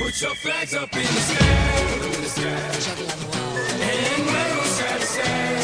Put your flags up in the sky. In the sky. And wave side to side.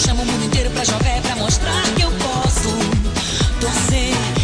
chamo o mundo inteiro pra jogar, e pra mostrar que eu posso torcer.